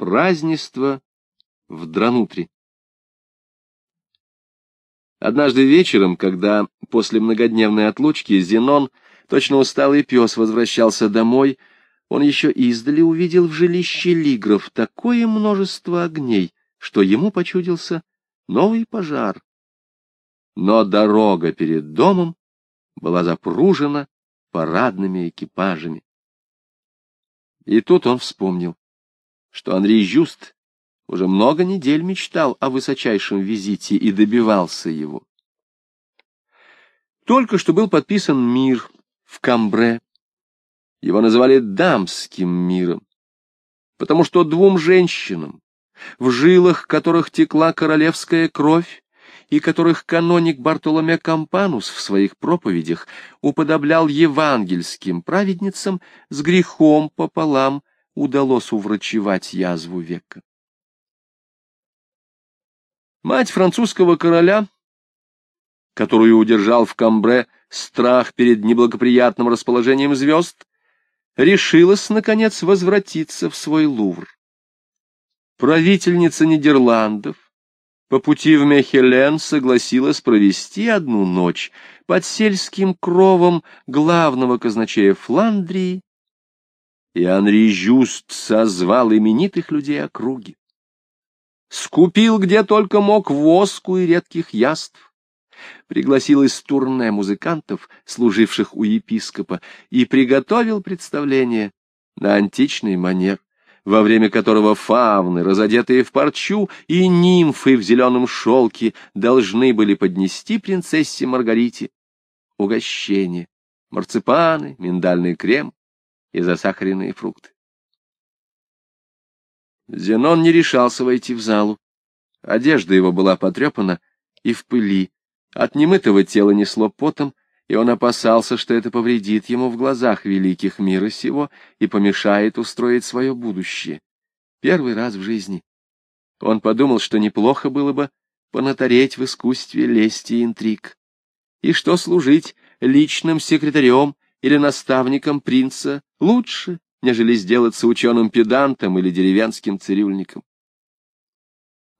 Празднество в Дранутре. Однажды вечером, когда после многодневной отлучки Зенон, точно усталый пес, возвращался домой, он еще издали увидел в жилище Лигров такое множество огней, что ему почудился новый пожар. Но дорога перед домом была запружена парадными экипажами. И тут он вспомнил, что Андрей Жюст уже много недель мечтал о высочайшем визите и добивался его. Только что был подписан мир в Камбре. Его называли дамским миром, потому что двум женщинам, в жилах которых текла королевская кровь, и которых каноник Бартоломе Кампанус в своих проповедях уподоблял евангельским праведницам, с грехом пополам удалось уврачевать язву века. Мать французского короля, которую удержал в Камбре страх перед неблагоприятным расположением звезд, решилась, наконец, возвратиться в свой Лувр. Правительница Нидерландов по пути в Мехелен согласилась провести одну ночь под сельским кровом главного казначея Фландрии, и Анри Жюст созвал именитых людей округи. Скупил где только мог воску и редких яств, пригласил из турне музыкантов, служивших у епископа, и приготовил представление на античный манер, во время которого фавны, разодетые в парчу, и нимфы в зеленом шелке должны были поднести принцессе Маргарите угощение, марципаны, миндальный крем и засахаренные фрукты. Зенон не решался войти в залу. Одежда его была потрепана и в пыли. От немытого тела несло потом, и он опасался, что это повредит ему в глазах великих мира сего и помешает устроить свое будущее. Первый раз в жизни. Он подумал, что неплохо было бы понатареть в искусстве лести и интриг. И что служить личным секретарем или наставником принца лучше, нежели сделаться ученым-педантом или деревенским цирюльником.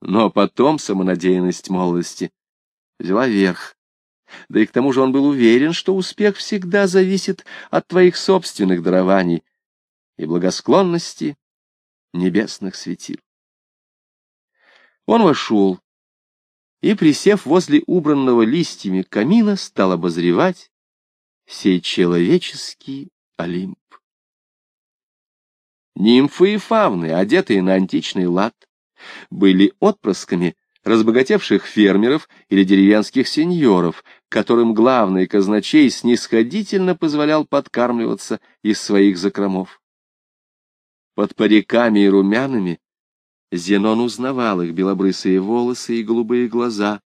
Но потом самонадеянность молодости взяла верх. Да и к тому же он был уверен, что успех всегда зависит от твоих собственных дарований и благосклонности небесных светил. Он вошел и, присев возле убранного листьями камина, стал обозревать сей человеческий Олимп. Нимфы и фавны, одетые на античный лад, были отпрысками разбогатевших фермеров или деревенских сеньоров, которым главный казначей снисходительно позволял подкармливаться из своих закромов. Под париками и румянами Зенон узнавал их белобрысые волосы и голубые глаза,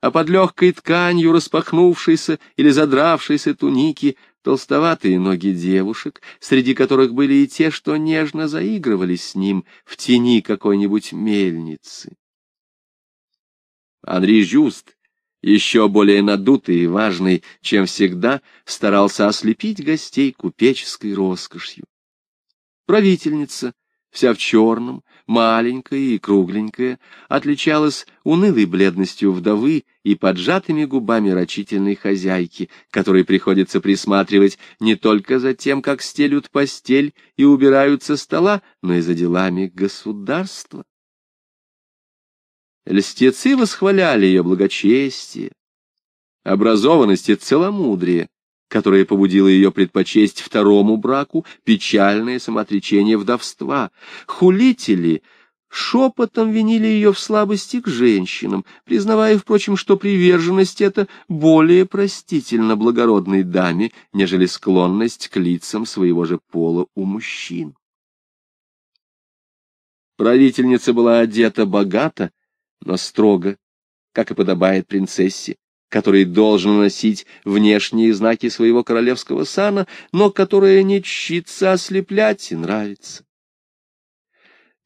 а под легкой тканью распахнувшейся или задравшейся туники толстоватые ноги девушек, среди которых были и те, что нежно заигрывали с ним в тени какой-нибудь мельницы. Анри Жюст, еще более надутый и важный, чем всегда, старался ослепить гостей купеческой роскошью. Правительница, вся в черном, маленькая и кругленькая, отличалась унылой бледностью вдовы и поджатыми губами рачительной хозяйки, которой приходится присматривать не только за тем, как стелют постель и убирают со стола, но и за делами государства. Льстецы восхваляли ее благочестие, образованность и целомудрие, которое побудило ее предпочесть второму браку печальное самоотречение вдовства. Хулители шепотом винили ее в слабости к женщинам, признавая, впрочем, что приверженность эта более простительна благородной даме, нежели склонность к лицам своего же пола у мужчин. Правительница была одета богато, но строго, как и подобает принцессе который должен носить внешние знаки своего королевского сана, но которая не чтится ослеплять и нравится.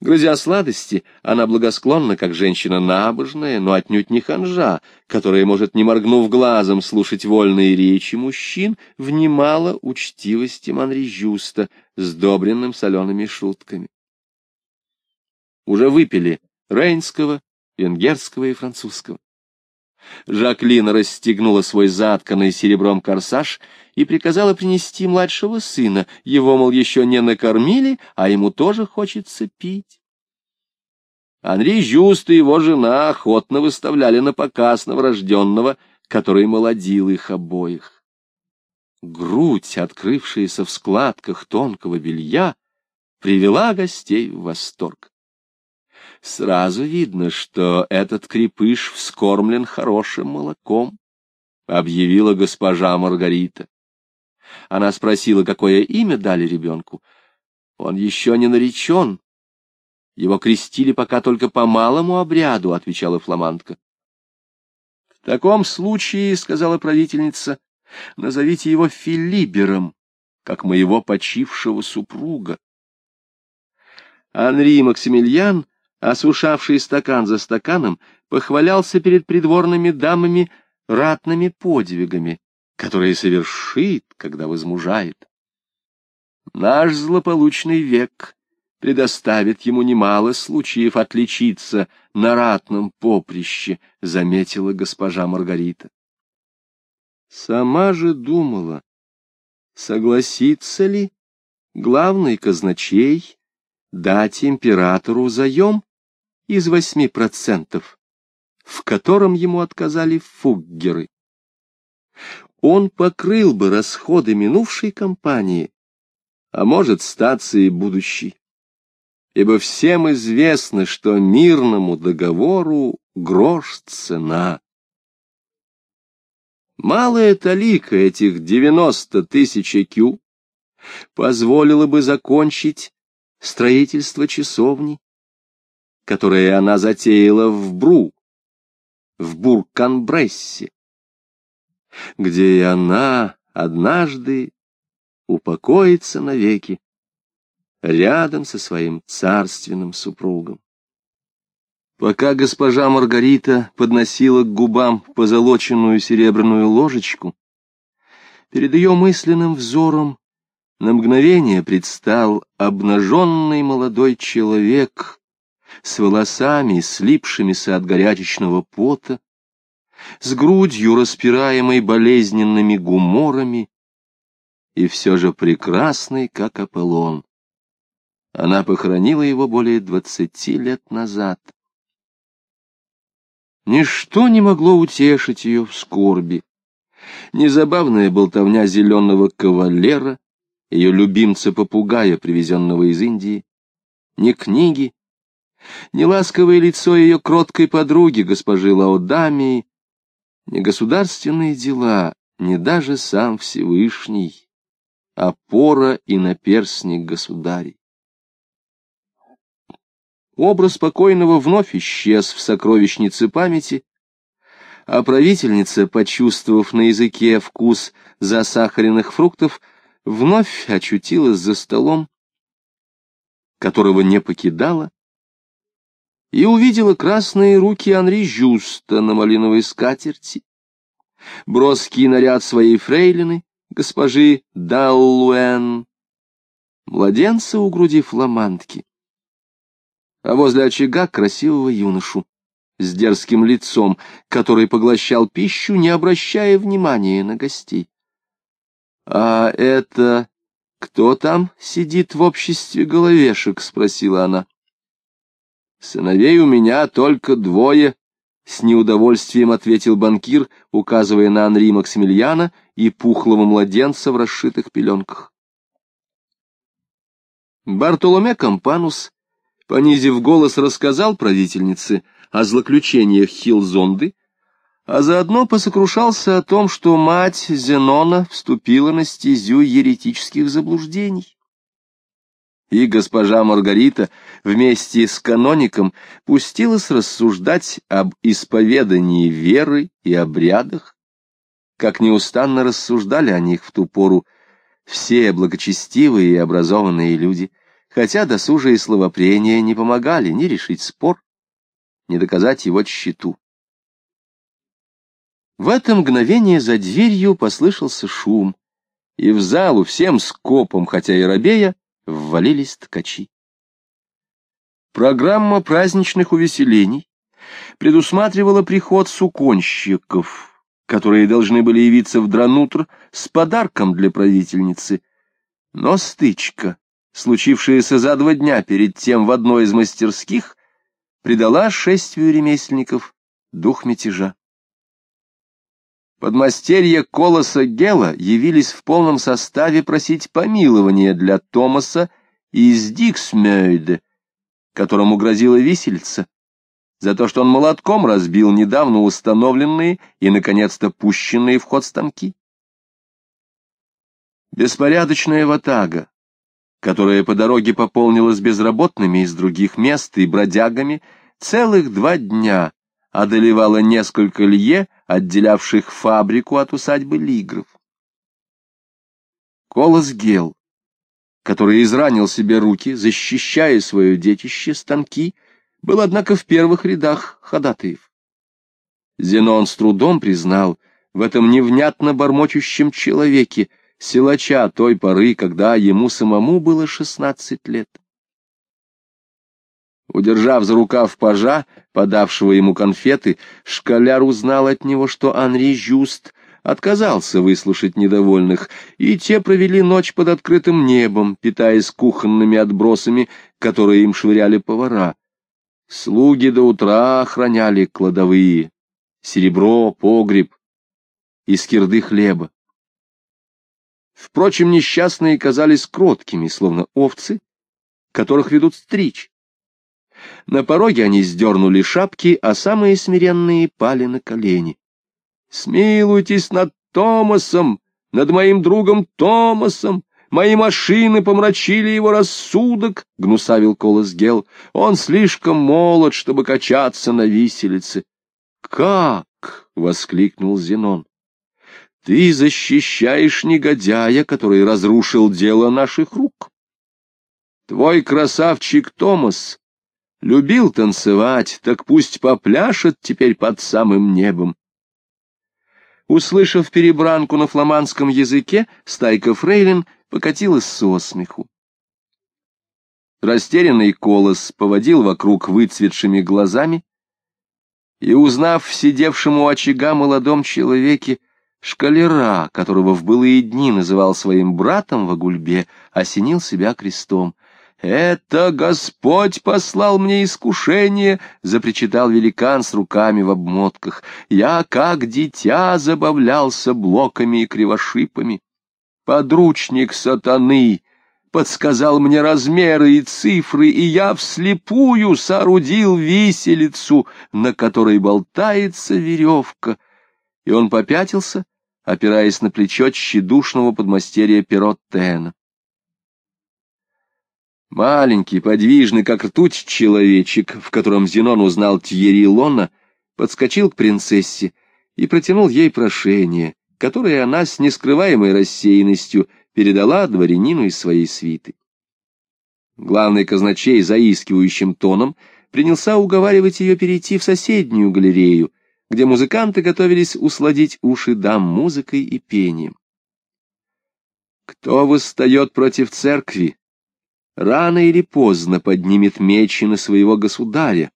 Грызя сладости, она благосклонна, как женщина набожная, но отнюдь не ханжа, которая может, не моргнув глазом, слушать вольные речи мужчин, внимала учтивости Манри Жюста, сдобренным солеными шутками. уже выпили рейнского, венгерского и французского. Жаклин расстегнула свой затканный серебром корсаж и приказала принести младшего сына. Его, мол, еще не накормили, а ему тоже хочется пить. Анри Жюст и его жена охотно выставляли на показ новорожденного, который молодил их обоих. Грудь, открывшаяся в складках тонкого белья, привела гостей в восторг. Сразу видно, что этот крепыш вскормлен хорошим молоком, — объявила госпожа Маргарита. Она спросила, какое имя дали ребенку. Он еще не наречен. Его крестили пока только по малому обряду, — отвечала фламандка. — В таком случае, — сказала правительница, — назовите его Филибером, как моего почившего супруга. Анри Максимилиан осушавший стакан за стаканом, похвалялся перед придворными дамами ратными подвигами, которые совершит, когда возмужает. Наш злополучный век предоставит ему немало случаев отличиться на ратном поприще, заметила госпожа Маргарита. Сама же думала, согласится ли главный казначей дать императору заем из восьми процентов, в котором ему отказали фуггеры. Он покрыл бы расходы минувшей кампании, а может, статься и будущей. Ибо всем известно, что мирному договору грош цена. Малая талика этих девяносто тысяч кю позволила бы закончить строительство часовни, которое она затеяла в Бру, в Бурканбрессе, где и она однажды упокоится навеки рядом со своим царственным супругом. Пока госпожа Маргарита подносила к губам позолоченную серебряную ложечку, перед ее мысленным взором на мгновение предстал обнаженный молодой человек с волосами, слипшимися от горячечного пота, с грудью, распираемой болезненными гуморами, и все же прекрасный, как Аполлон. Она похоронила его более двадцати лет назад. Ничто не могло утешить ее в скорби. Незабавная болтовня зеленого кавалера, ее любимца-попугая, привезенного из Индии, ни книги, ни ласковое лицо ее кроткой подруги, госпожи Лаодамии, ни государственные дела, ни даже сам Всевышний, опора и наперсник государей. Образ покойного вновь исчез в сокровищнице памяти, а правительница, почувствовав на языке вкус засахаренных фруктов, вновь очутилась за столом, которого не покидала, и увидела красные руки Анри Жюста на малиновой скатерти, броский наряд своей фрейлины, госпожи Даллуэн, младенца у груди фламандки, а возле очага красивого юношу с дерзким лицом, который поглощал пищу, не обращая внимания на гостей. — А это кто там сидит в обществе головешек? — спросила она. Сыновей у меня только двое, — с неудовольствием ответил банкир, указывая на Анри Максимилиана и пухлого младенца в расшитых пеленках. Бартоломе Кампанус, понизив голос, рассказал правительнице о злоключениях Хилзонды, а заодно посокрушался о том, что мать Зенона вступила на стезю еретических заблуждений и госпожа Маргарита вместе с каноником пустилась рассуждать об исповедании веры и обрядах, как неустанно рассуждали о них в ту пору все благочестивые и образованные люди, хотя досужие словопрения не помогали ни решить спор, ни доказать его тщету. В это мгновение за дверью послышался шум, и в залу всем скопом, хотя и робея, ввалились ткачи. Программа праздничных увеселений предусматривала приход суконщиков, которые должны были явиться в Дранутр с подарком для правительницы. Но стычка, случившаяся за два дня перед тем в одной из мастерских, придала шествию ремесленников дух мятежа. Подмастерья Колоса Гела явились в полном составе просить помилования для Томаса из Диксмёйде, которому грозила висельца, за то, что он молотком разбил недавно установленные и, наконец-то, пущенные в ход станки. Беспорядочная ватага, которая по дороге пополнилась безработными из других мест и бродягами, целых два дня одолевала несколько лье, отделявших фабрику от усадьбы Лигров. Колос Гел, который изранил себе руки, защищая свое детище, станки, был, однако, в первых рядах ходатаев. Зенон с трудом признал в этом невнятно бормочущем человеке силача той поры, когда ему самому было шестнадцать лет. Удержав за рукав пажа, подавшего ему конфеты, школяр узнал от него, что Анри Жюст отказался выслушать недовольных, и те провели ночь под открытым небом, питаясь кухонными отбросами, которые им швыряли повара. Слуги до утра охраняли кладовые, серебро, погреб и скирды хлеба. Впрочем, несчастные казались кроткими, словно овцы, которых ведут стричь. На пороге они сдернули шапки, а самые смиренные пали на колени. «Смилуйтесь над Томасом, над моим другом Томасом! Мои машины помрачили его рассудок!» — гнусавил Колос Гел. «Он слишком молод, чтобы качаться на виселице». «Как?» — воскликнул Зенон. «Ты защищаешь негодяя, который разрушил дело наших рук. Твой красавчик Томас Любил танцевать, так пусть попляшет теперь под самым небом. Услышав перебранку на фламандском языке, стайка фрейлин покатилась со смеху. Растерянный колос поводил вокруг выцветшими глазами и, узнав в сидевшем у очага молодом человеке шкалера, которого в былые дни называл своим братом в Агульбе, осенил себя крестом. «Это Господь послал мне искушение!» — запричитал великан с руками в обмотках. «Я, как дитя, забавлялся блоками и кривошипами. Подручник сатаны подсказал мне размеры и цифры, и я вслепую соорудил виселицу, на которой болтается веревка». И он попятился, опираясь на плечо тщедушного подмастерья Пероттена. Маленький, подвижный, как ртуть, человечек, в котором Зенон узнал Тьерри Лона, подскочил к принцессе и протянул ей прошение, которое она с нескрываемой рассеянностью передала дворянину из своей свиты. Главный казначей заискивающим тоном принялся уговаривать ее перейти в соседнюю галерею, где музыканты готовились усладить уши дам музыкой и пением. «Кто восстает против церкви?» Рано или поздно поднимет меч на своего государя,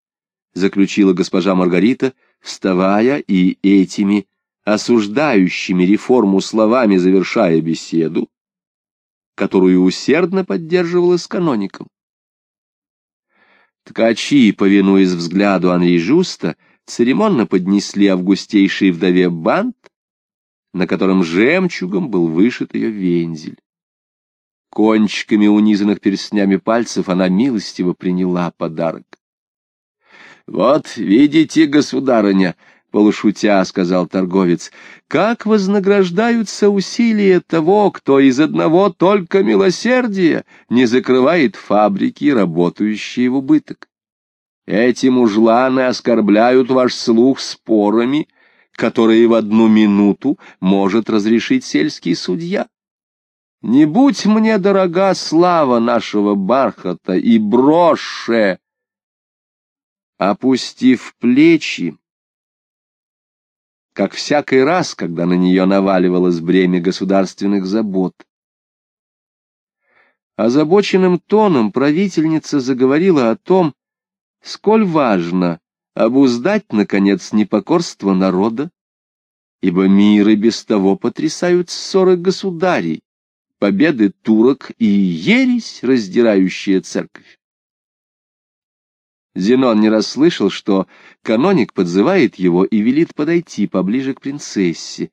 заключила госпожа Маргарита, вставая и этими осуждающими реформу словами завершая беседу, которую усердно поддерживала с каноником. Ткачи, повинуясь взгляду Анри Жуста, церемонно поднесли августейшей вдове бант, на котором жемчугом был вышит ее вензель. Кончиками унизанных перстнями пальцев она милостиво приняла подарок. — Вот, видите, государыня, — полушутя сказал торговец, — как вознаграждаются усилия того, кто из одного только милосердия не закрывает фабрики, работающие в убыток. Эти мужланы оскорбляют ваш слух спорами, которые в одну минуту может разрешить сельский судья. Не будь мне дорога слава нашего бархата и броше, опустив плечи, как всякий раз, когда на нее наваливалось бремя государственных забот. Озабоченным тоном правительница заговорила о том, сколь важно обуздать, наконец, непокорство народа, ибо мир и без того потрясают ссоры государей, победы турок и ересь, раздирающая церковь. Зенон не расслышал, что каноник подзывает его и велит подойти поближе к принцессе.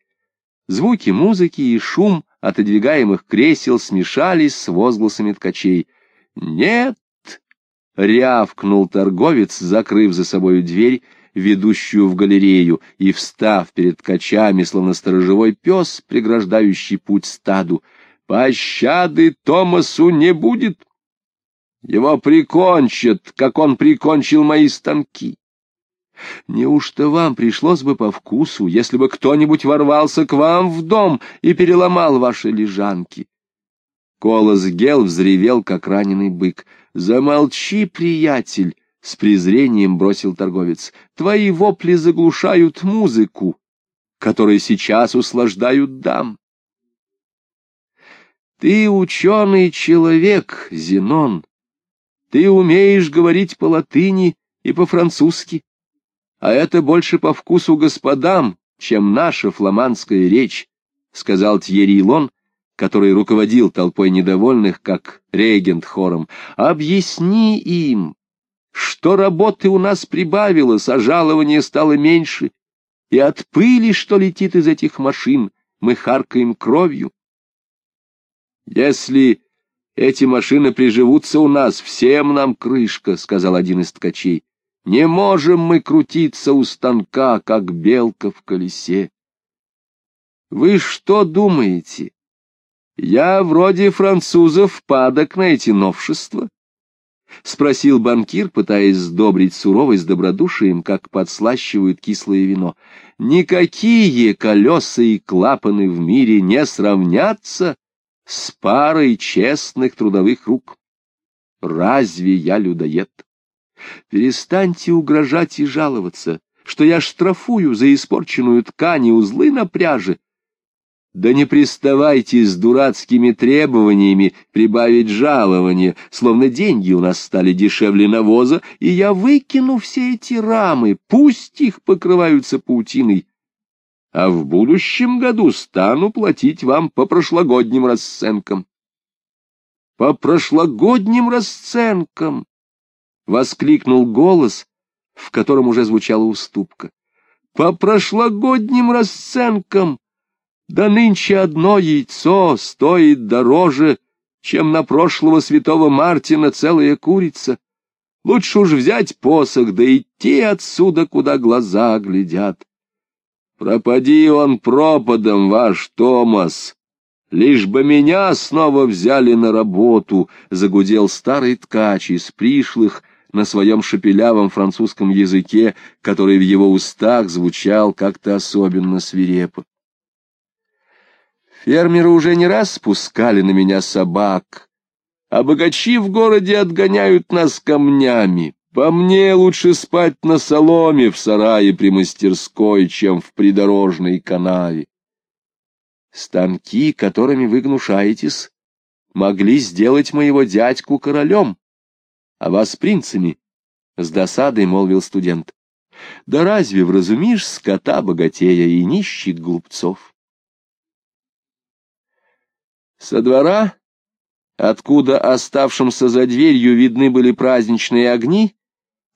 Звуки музыки и шум отодвигаемых кресел смешались с возгласами ткачей. «Нет!» — рявкнул торговец, закрыв за собою дверь, ведущую в галерею, и, встав перед ткачами, словно сторожевой пес, преграждающий путь стаду, «Пощады Томасу не будет!» Его прикончат, как он прикончил мои станки. Неужто вам пришлось бы по вкусу, если бы кто-нибудь ворвался к вам в дом и переломал ваши лежанки? Колос Гел взревел, как раненый бык. «Замолчи, приятель!» — с презрением бросил торговец. «Твои вопли заглушают музыку, которой сейчас услаждают дам». «Ты ученый человек, Зенон», ты умеешь говорить по-латыни и по-французски, а это больше по вкусу господам, чем наша фламандская речь, — сказал Тьерри Лон, который руководил толпой недовольных, как регент хором. Объясни им, что работы у нас прибавилось, а жалование стало меньше, и от пыли, что летит из этих машин, мы харкаем кровью. Если эти машины приживутся у нас, всем нам крышка, — сказал один из ткачей. Не можем мы крутиться у станка, как белка в колесе. Вы что думаете? Я вроде французов падок на эти новшества? — спросил банкир, пытаясь сдобрить суровость добродушием, как подслащивают кислое вино. — Никакие колеса и клапаны в мире не сравнятся с парой честных трудовых рук. Разве я людоед? Перестаньте угрожать и жаловаться, что я штрафую за испорченную ткань и узлы на пряже. Да не приставайте с дурацкими требованиями прибавить жалование, словно деньги у нас стали дешевле навоза, и я выкину все эти рамы, пусть их покрываются паутиной, а в будущем году стану платить вам по прошлогодним расценкам. — По прошлогодним расценкам! — воскликнул голос, в котором уже звучала уступка. — По прошлогодним расценкам! Да нынче одно яйцо стоит дороже, чем на прошлого святого Мартина целая курица. Лучше уж взять посох, да идти отсюда, куда глаза глядят. Пропади он пропадом, ваш Томас! Лишь бы меня снова взяли на работу, — загудел старый ткач из пришлых на своем шепелявом французском языке, который в его устах звучал как-то особенно свирепо. Фермеры уже не раз спускали на меня собак, а богачи в городе отгоняют нас камнями. По мне лучше спать на соломе в сарае при мастерской, чем в придорожной канаве. Станки, которыми вы гнушаетесь, могли сделать моего дядьку королем, а вас принцами, — с досадой молвил студент. Да разве вразумишь скота богатея и нищих глупцов? Со двора, откуда оставшимся за дверью видны были праздничные огни,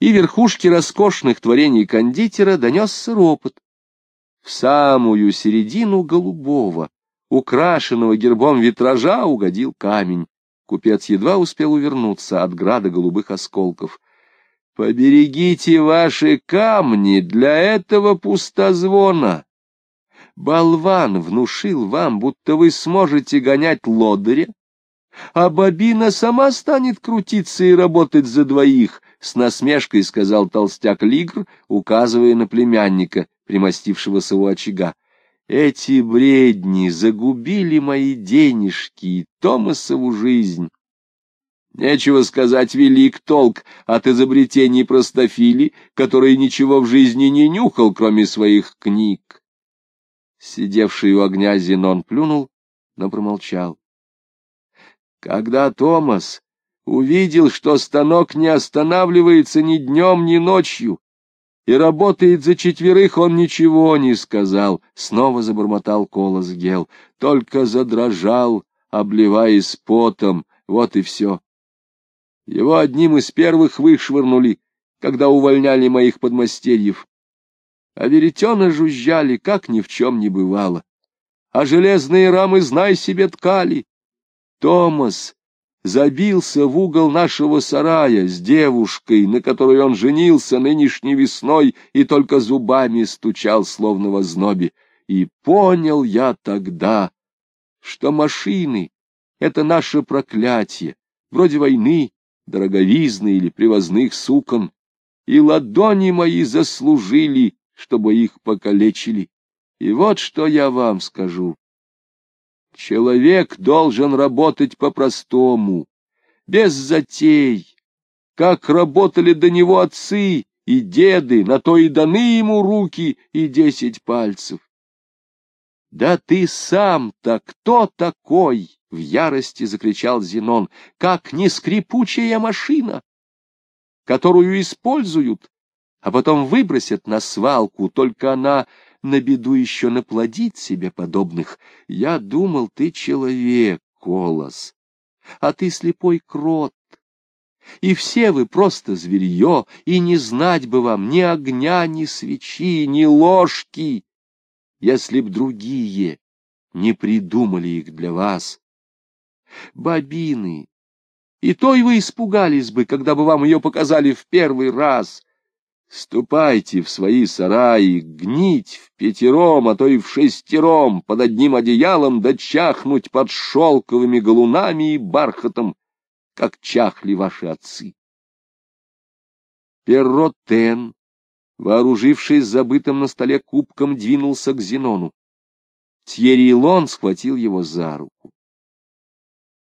и верхушки роскошных творений кондитера донесся ропот. В самую середину голубого, украшенного гербом витража, угодил камень. Купец едва успел увернуться от града голубых осколков. «Поберегите ваши камни для этого пустозвона!» Болван внушил вам, будто вы сможете гонять лодыря, а бобина сама станет крутиться и работать за двоих, — с насмешкой сказал толстяк Лигр, указывая на племянника, примостившегося у очага. Эти бредни загубили мои денежки и Томасову жизнь. Нечего сказать, велик толк от изобретений простофили, который ничего в жизни не нюхал, кроме своих книг. Сидевший у огня Зенон плюнул, но промолчал. Когда Томас Увидел, что станок не останавливается ни днем, ни ночью, и работает за четверых, он ничего не сказал. Снова забормотал колос Гел, только задрожал, обливаясь потом, вот и все. Его одним из первых вышвырнули, когда увольняли моих подмастерьев. А веретена жужжали, как ни в чем не бывало. А железные рамы, знай себе, ткали. Томас забился в угол нашего сарая с девушкой, на которой он женился нынешней весной и только зубами стучал, словно в ознобе. И понял я тогда, что машины — это наше проклятие, вроде войны, дороговизны или привозных сукон, и ладони мои заслужили, чтобы их покалечили. И вот что я вам скажу. Человек должен работать по-простому, без затей, как работали до него отцы и деды, на то и даны ему руки и десять пальцев. Да ты сам-то кто такой? — в ярости закричал Зенон. — Как не скрипучая машина, которую используют, а потом выбросят на свалку, только она на беду еще наплодит себе подобных. Я думал, ты человек, Колос, а ты слепой крот. И все вы просто зверье, и не знать бы вам ни огня, ни свечи, ни ложки, если б другие не придумали их для вас бобины. И то и вы испугались бы, когда бы вам ее показали в первый раз. Ступайте в свои сараи, гнить в пятером, а то и в шестером, под одним одеялом, да чахнуть под шелковыми галунами и бархатом, как чахли ваши отцы. Перротен, вооружившись забытым на столе кубком, двинулся к Зенону. Тьерри Лон схватил его за руку.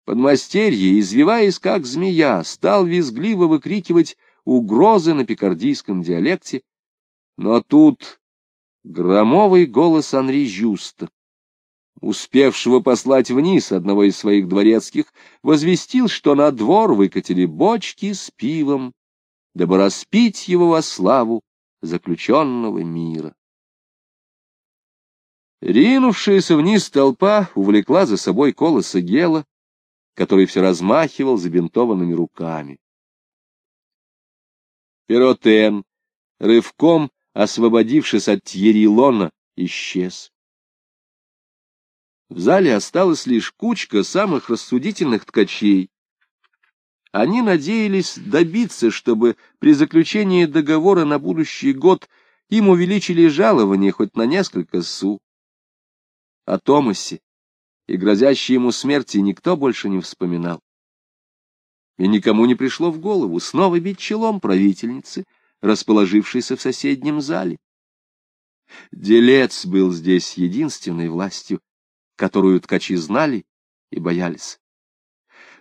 Подмастерье, извиваясь как змея, стал визгливо выкрикивать угрозы на пикардийском диалекте, но тут громовый голос Анри Жюста, успевшего послать вниз одного из своих дворецких, возвестил, что на двор выкатили бочки с пивом, дабы распить его во славу заключенного мира. Ринувшаяся вниз толпа увлекла за собой колоса Гела, который все размахивал забинтованными руками. Перотен, рывком освободившись от Тьерилона, исчез. В зале осталась лишь кучка самых рассудительных ткачей. Они надеялись добиться, чтобы при заключении договора на будущий год им увеличили жалование хоть на несколько су. О Томасе и грозящей ему смерти никто больше не вспоминал. И никому не пришло в голову снова бить челом правительницы, расположившейся в соседнем зале. Делец был здесь единственной властью, которую ткачи знали и боялись.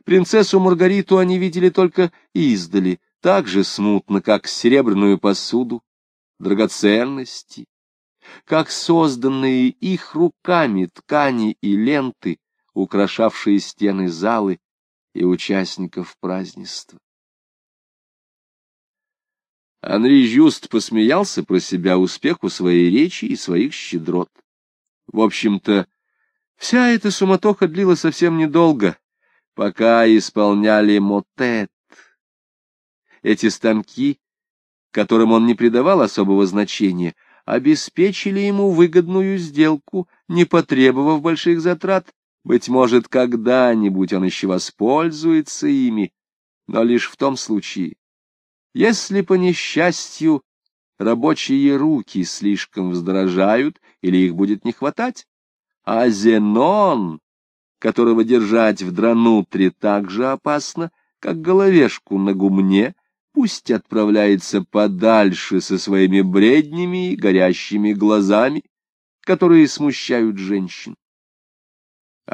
Принцессу Маргариту они видели только издали, так же смутно, как серебряную посуду, драгоценности, как созданные их руками ткани и ленты, украшавшие стены залы и участников празднества. Анри Жюст посмеялся про себя успеху своей речи и своих щедрот. В общем-то, вся эта суматоха длилась совсем недолго, пока исполняли мотет. Эти станки, которым он не придавал особого значения, — обеспечили ему выгодную сделку, не потребовав больших затрат. Быть может, когда-нибудь он еще воспользуется ими, но лишь в том случае, если по несчастью рабочие руки слишком вздорожают или их будет не хватать, а Зенон, которого держать в дранутре так же опасно, как головешку на гумне, пусть отправляется подальше со своими бреднями и горящими глазами, которые смущают женщин.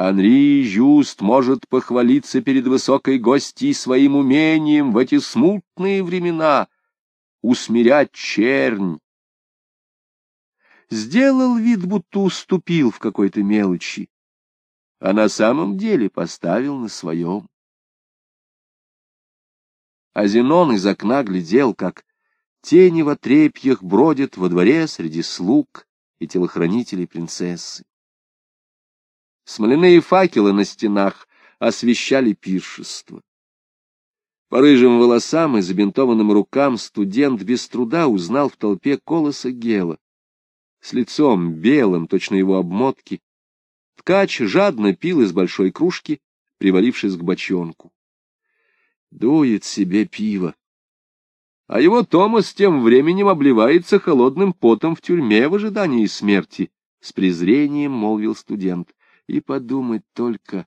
Анри Жюст может похвалиться перед высокой гостьей своим умением в эти смутные времена усмирять чернь. Сделал вид, будто уступил в какой-то мелочи, а на самом деле поставил на своем. а Зенон из окна глядел, как тени в отрепьях бродят во дворе среди слуг и телохранителей принцессы. Смоляные факелы на стенах освещали пиршество. По рыжим волосам и забинтованным рукам студент без труда узнал в толпе колоса Гела. С лицом белым, точно его обмотки, ткач жадно пил из большой кружки, привалившись к бочонку. Дует себе пиво. А его Томас тем временем обливается холодным потом в тюрьме в ожидании смерти, — с презрением молвил студент. И подумать только,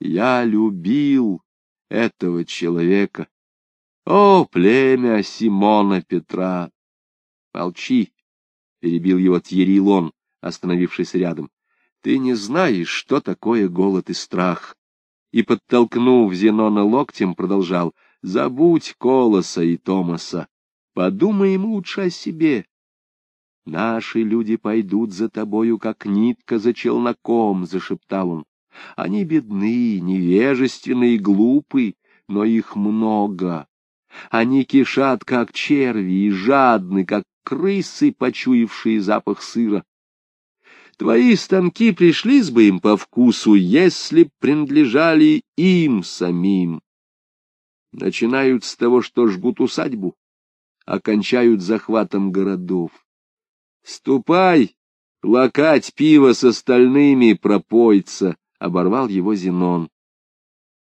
я любил этого человека. О, племя Симона Петра! Молчи, — перебил его Тьерилон, остановившись рядом. Ты не знаешь, что такое голод и страх. И, подтолкнув Зенона локтем, продолжал. Забудь Колоса и Томаса. Подумаем лучше о себе. Наши люди пойдут за тобою, как нитка за челноком, — зашептал он. Они бедны, невежественны и глупы, но их много. Они кишат, как черви, и жадны, как крысы, почуявшие запах сыра. Твои станки пришлись бы им по вкусу, если б принадлежали им самим. Начинают с того, что жгут усадьбу, окончают захватом городов. Ступай, лакать пиво с остальными, пропойца, — оборвал его Зенон.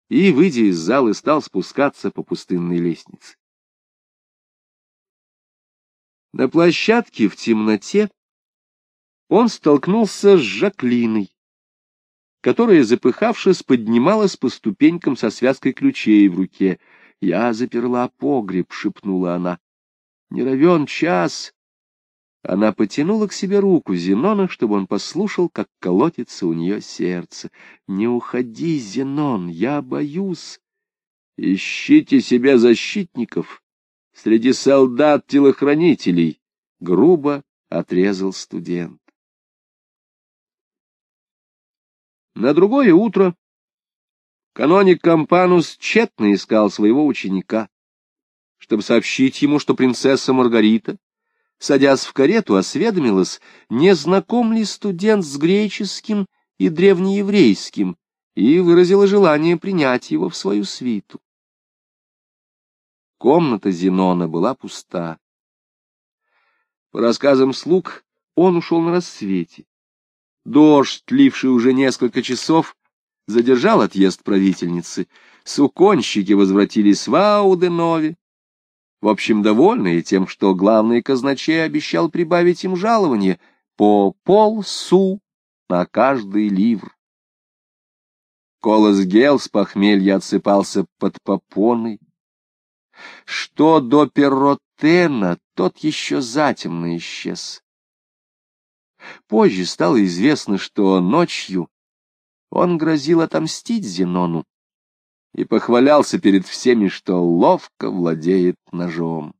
И, выйдя из зала, стал спускаться по пустынной лестнице. На площадке в темноте он столкнулся с Жаклиной, которая, запыхавшись, поднималась по ступенькам со связкой ключей в руке. «Я заперла погреб», — шепнула она. «Не равен час, она потянула к себе руку Зенона, чтобы он послушал, как колотится у нее сердце. «Не уходи, Зенон, я боюсь. Ищите себе защитников среди солдат-телохранителей», — грубо отрезал студент. На другое утро каноник Кампанус тщетно искал своего ученика, чтобы сообщить ему, что принцесса Маргарита садясь в карету, осведомилась, не знаком ли студент с греческим и древнееврейским, и выразила желание принять его в свою свиту. Комната Зенона была пуста. По рассказам слуг, он ушел на рассвете. Дождь, тливший уже несколько часов, задержал отъезд правительницы. Суконщики возвратились в Ауденове, в общем, довольные тем, что главный казначей обещал прибавить им жалование по полсу на каждый ливр. Колос Гел с похмелья отсыпался под попоной. Что до Перротена, тот еще затемно исчез. Позже стало известно, что ночью он грозил отомстить Зенону и похвалялся перед всеми, что ловко владеет ножом.